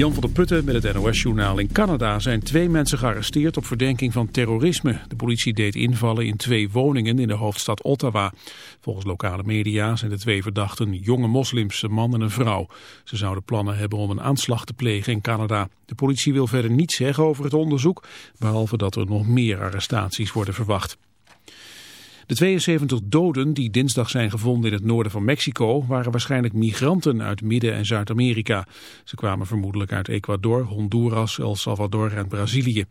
Jan van der Putten met het NOS-journaal. In Canada zijn twee mensen gearresteerd op verdenking van terrorisme. De politie deed invallen in twee woningen in de hoofdstad Ottawa. Volgens lokale media zijn de twee verdachten jonge moslims, een man en een vrouw. Ze zouden plannen hebben om een aanslag te plegen in Canada. De politie wil verder niets zeggen over het onderzoek, behalve dat er nog meer arrestaties worden verwacht. De 72 doden die dinsdag zijn gevonden in het noorden van Mexico waren waarschijnlijk migranten uit Midden- en Zuid-Amerika. Ze kwamen vermoedelijk uit Ecuador, Honduras, El Salvador en Brazilië.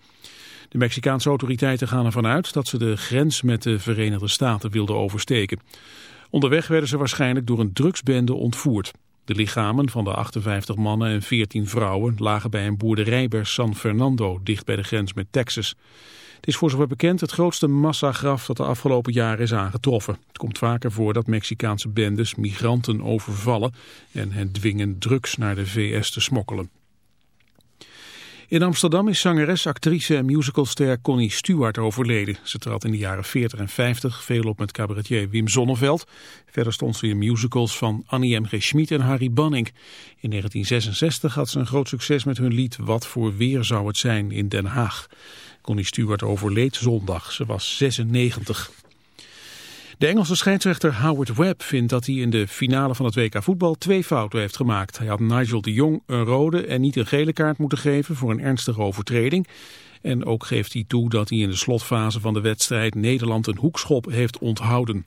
De Mexicaanse autoriteiten gaan ervan uit dat ze de grens met de Verenigde Staten wilden oversteken. Onderweg werden ze waarschijnlijk door een drugsbende ontvoerd. De lichamen van de 58 mannen en 14 vrouwen lagen bij een boerderij bij San Fernando, dicht bij de grens met Texas. Het is voor zover bekend het grootste massagraf dat de afgelopen jaren is aangetroffen. Het komt vaker voor dat Mexicaanse bendes migranten overvallen en hen dwingen drugs naar de VS te smokkelen. In Amsterdam is zangeres, actrice en musicalster Connie Stewart overleden. Ze trad in de jaren 40 en 50 veel op met cabaretier Wim Sonneveld. Verder stond ze in musicals van Annie M. G. Schmid en Harry Banning. In 1966 had ze een groot succes met hun lied Wat voor weer zou het zijn in Den Haag. Connie Stewart overleed zondag. Ze was 96. De Engelse scheidsrechter Howard Webb vindt dat hij in de finale van het WK voetbal twee fouten heeft gemaakt. Hij had Nigel de Jong een rode en niet een gele kaart moeten geven voor een ernstige overtreding. En ook geeft hij toe dat hij in de slotfase van de wedstrijd Nederland een hoekschop heeft onthouden.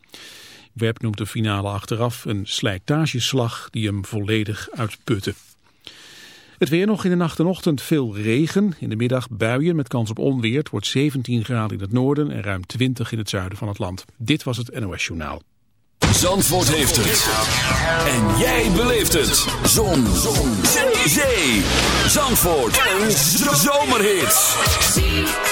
Webb noemt de finale achteraf een slijtageslag die hem volledig uitputte. Het weer nog in de nacht en ochtend veel regen. In de middag buien met kans op onweer. Het wordt 17 graden in het noorden en ruim 20 in het zuiden van het land. Dit was het NOS Journaal. Zandvoort heeft het. En jij beleeft het. Zon. Zon. Zee. Zandvoort. Een zomerhit.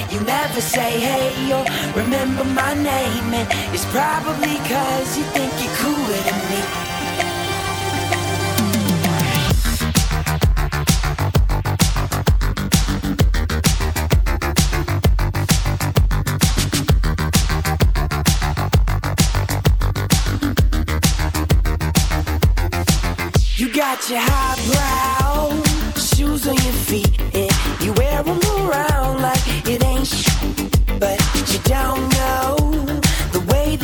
never say hey or remember my name, and it's probably cause you think you're cooler than me. You got your highbrow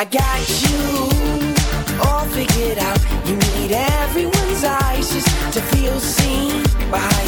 I got you all figured out. You need everyone's eyes just to feel seen behind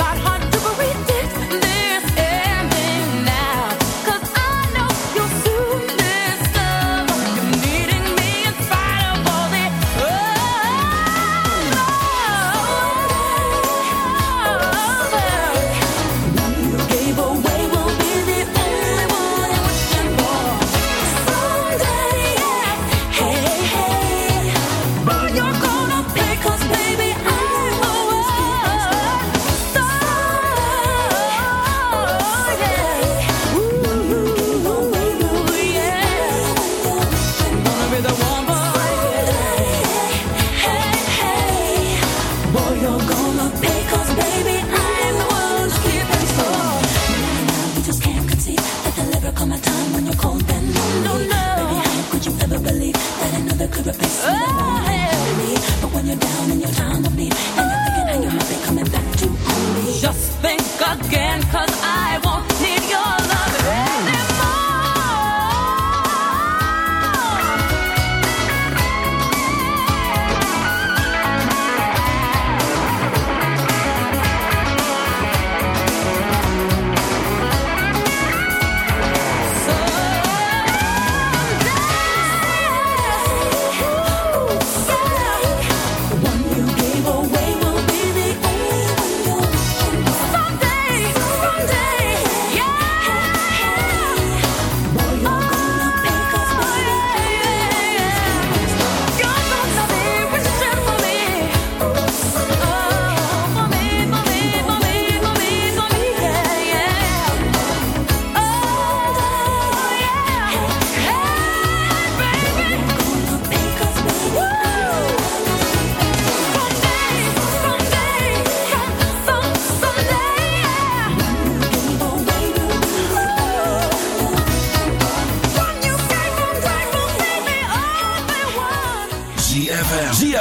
not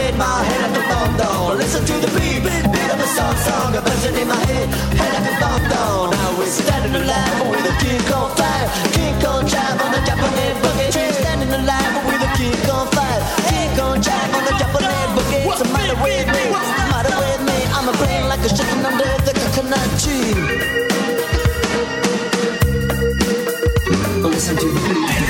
Head my head at the bomb down. Listen to the beat, beat, beat of a song, song. A version in my head, head at the bomb down. Now we're standing alive with a kick on fire. Kick on jive on the Japanese boogie. We're standing alive with a kick on fire. Kick on jive on the Japanese boogie. What's the matter with me? What's the matter with me? I'm a brain like a chicken under the coconut tree. Listen to the beat.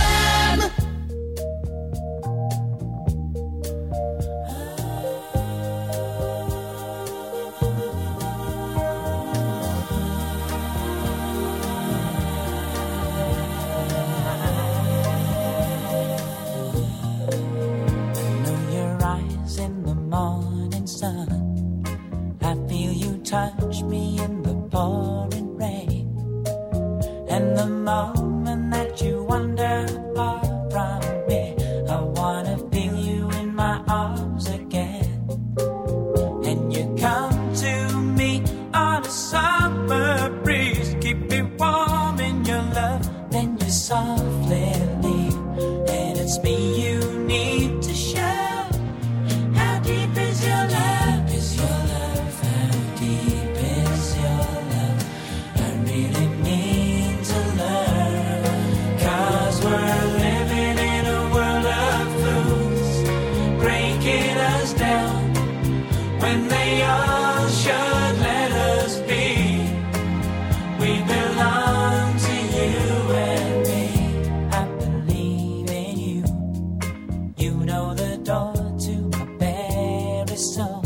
know the door to my very soul.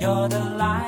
You're the light.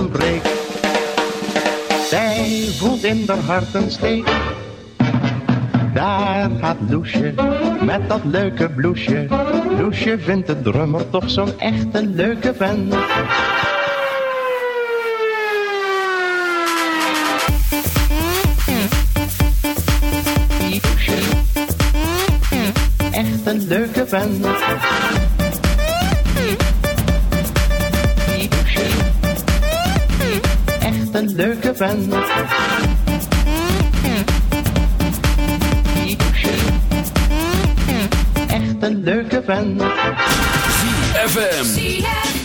Break. Zij voelt in haar hart een steek. Daar gaat Loesje met dat leuke bloesje. Loesje vindt de drummer toch zo'n echte leuke vent. Echt een leuke vent. Vent. Echt een leuke vent. FM. ZFM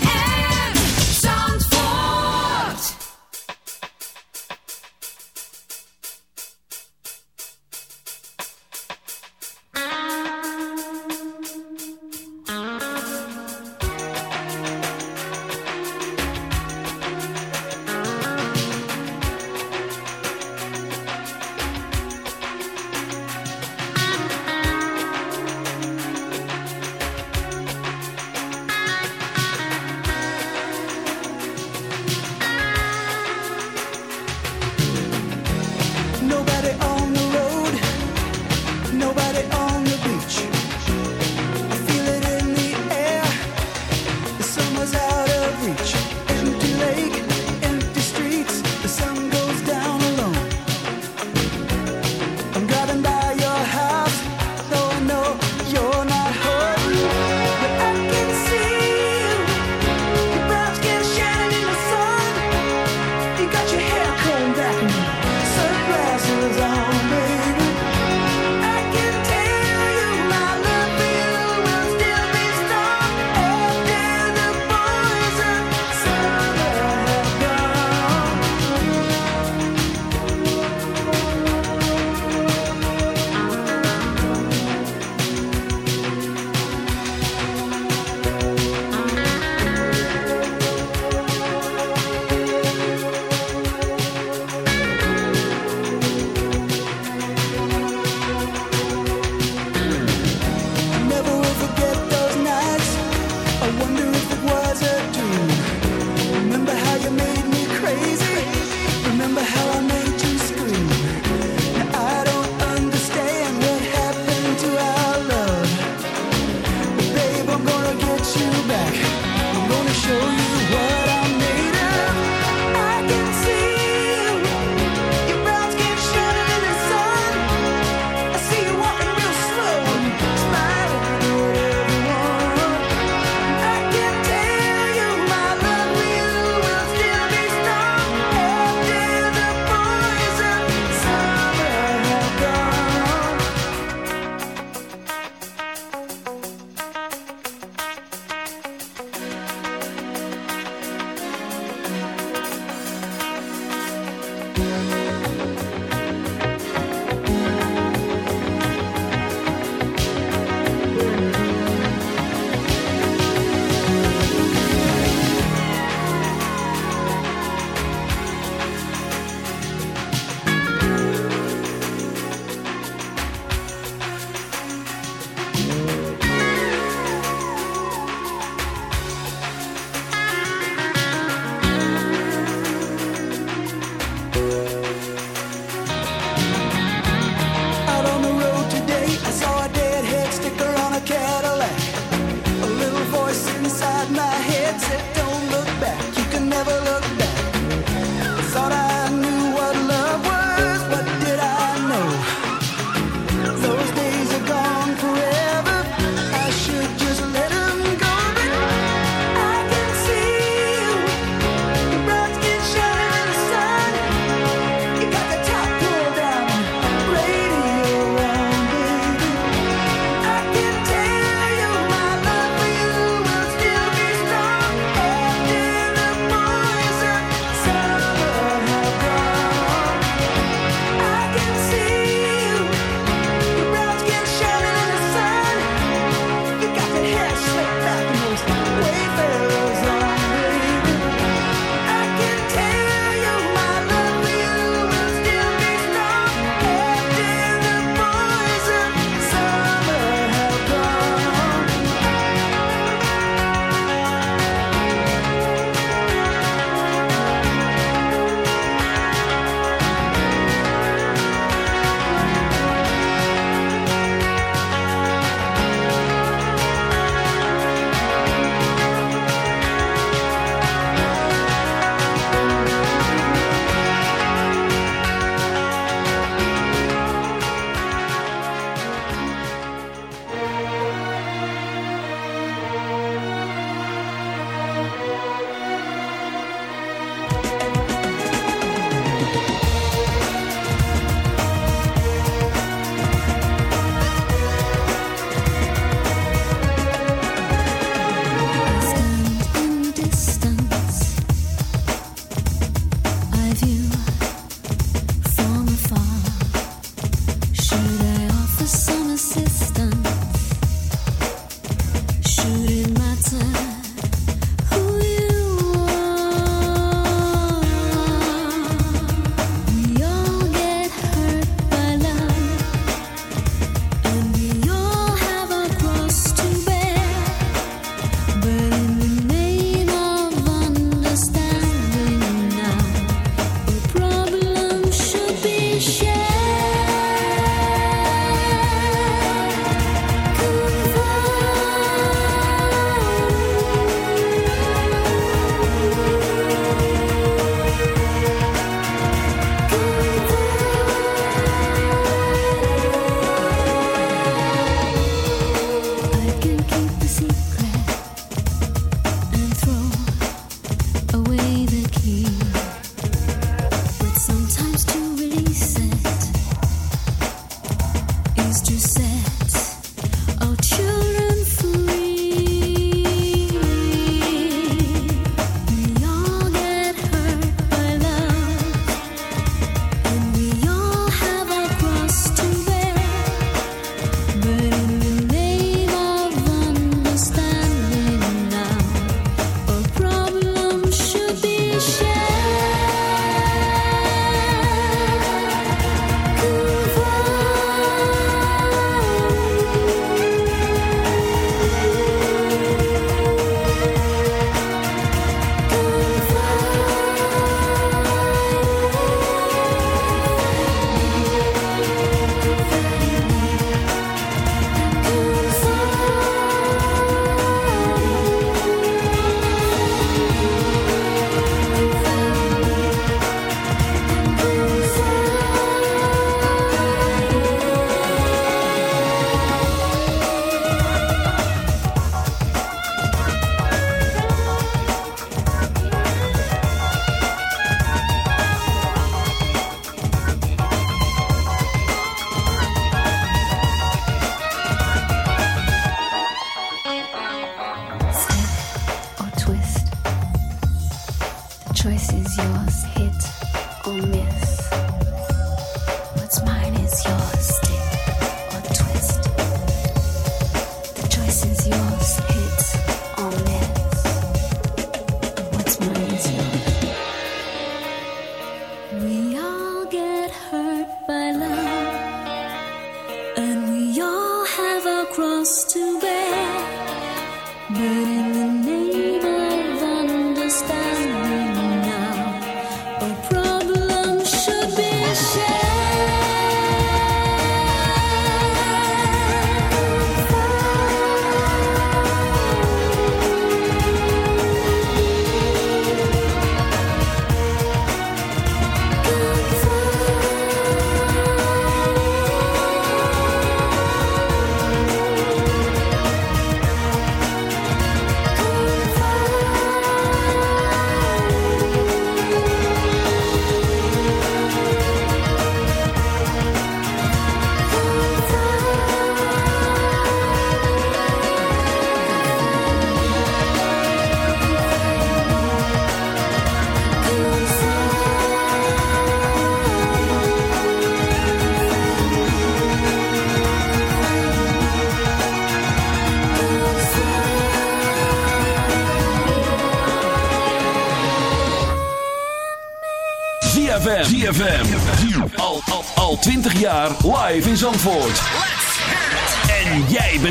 minutes. Oh, children.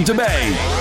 Jij bent